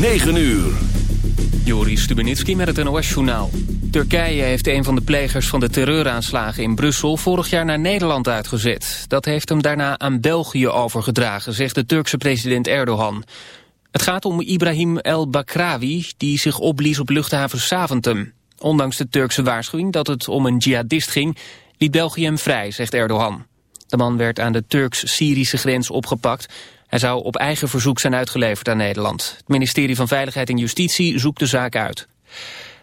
9 uur. Joris Stubenitski met het NOS-journaal. Turkije heeft een van de plegers van de terreuraanslagen in Brussel... vorig jaar naar Nederland uitgezet. Dat heeft hem daarna aan België overgedragen, zegt de Turkse president Erdogan. Het gaat om Ibrahim El-Bakrawi, die zich opblies op luchthaven Saventem. Ondanks de Turkse waarschuwing dat het om een jihadist ging... liet België hem vrij, zegt Erdogan. De man werd aan de Turks-Syrische grens opgepakt... Hij zou op eigen verzoek zijn uitgeleverd aan Nederland. Het ministerie van Veiligheid en Justitie zoekt de zaak uit.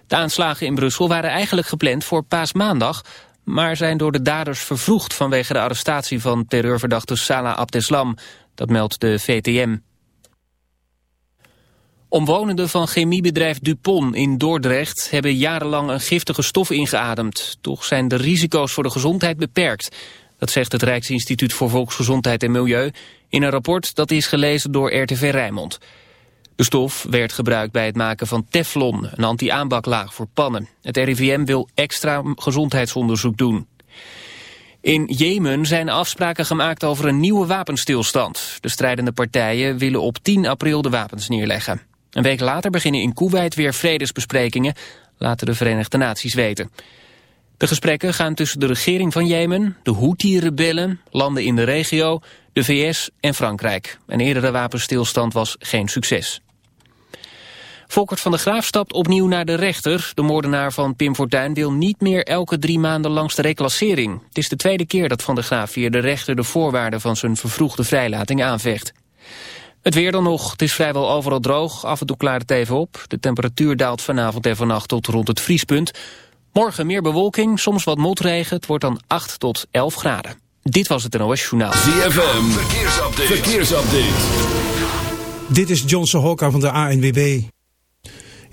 De aanslagen in Brussel waren eigenlijk gepland voor paasmaandag... maar zijn door de daders vervroegd vanwege de arrestatie van terreurverdachte Salah Abdeslam. Dat meldt de VTM. Omwonenden van chemiebedrijf Dupont in Dordrecht hebben jarenlang een giftige stof ingeademd. Toch zijn de risico's voor de gezondheid beperkt. Dat zegt het Rijksinstituut voor Volksgezondheid en Milieu in een rapport dat is gelezen door RTV Rijnmond. De stof werd gebruikt bij het maken van teflon, een anti-aanbaklaag voor pannen. Het RIVM wil extra gezondheidsonderzoek doen. In Jemen zijn afspraken gemaakt over een nieuwe wapenstilstand. De strijdende partijen willen op 10 april de wapens neerleggen. Een week later beginnen in Kuwait weer vredesbesprekingen, laten de Verenigde Naties weten. De gesprekken gaan tussen de regering van Jemen, de Houthi-rebellen, landen in de regio, de VS en Frankrijk. Een eerdere wapenstilstand was geen succes. Volkert van der Graaf stapt opnieuw naar de rechter. De moordenaar van Pim Fortuyn wil niet meer elke drie maanden langs de reclassering. Het is de tweede keer dat van der Graaf via de rechter de voorwaarden van zijn vervroegde vrijlating aanvecht. Het weer dan nog. Het is vrijwel overal droog. Af en toe klaart het even op. De temperatuur daalt vanavond en vannacht tot rond het vriespunt. Morgen meer bewolking, soms wat motregen. Het wordt dan 8 tot 11 graden. Dit was het NOS Journaal. ZFM, verkeersupdate. verkeersupdate. Dit is Johnson Hokka van de ANWB.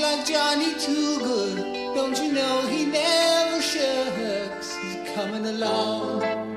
like Johnny Too Good. Don't you know he never shucks? He's coming along.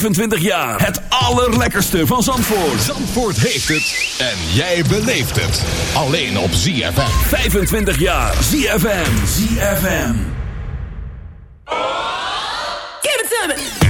25 jaar. Het allerlekkerste van Zandvoort. Zandvoort heeft het. En jij beleeft het. Alleen op ZFM. 25 jaar. ZFM. ZFM. Give it to me.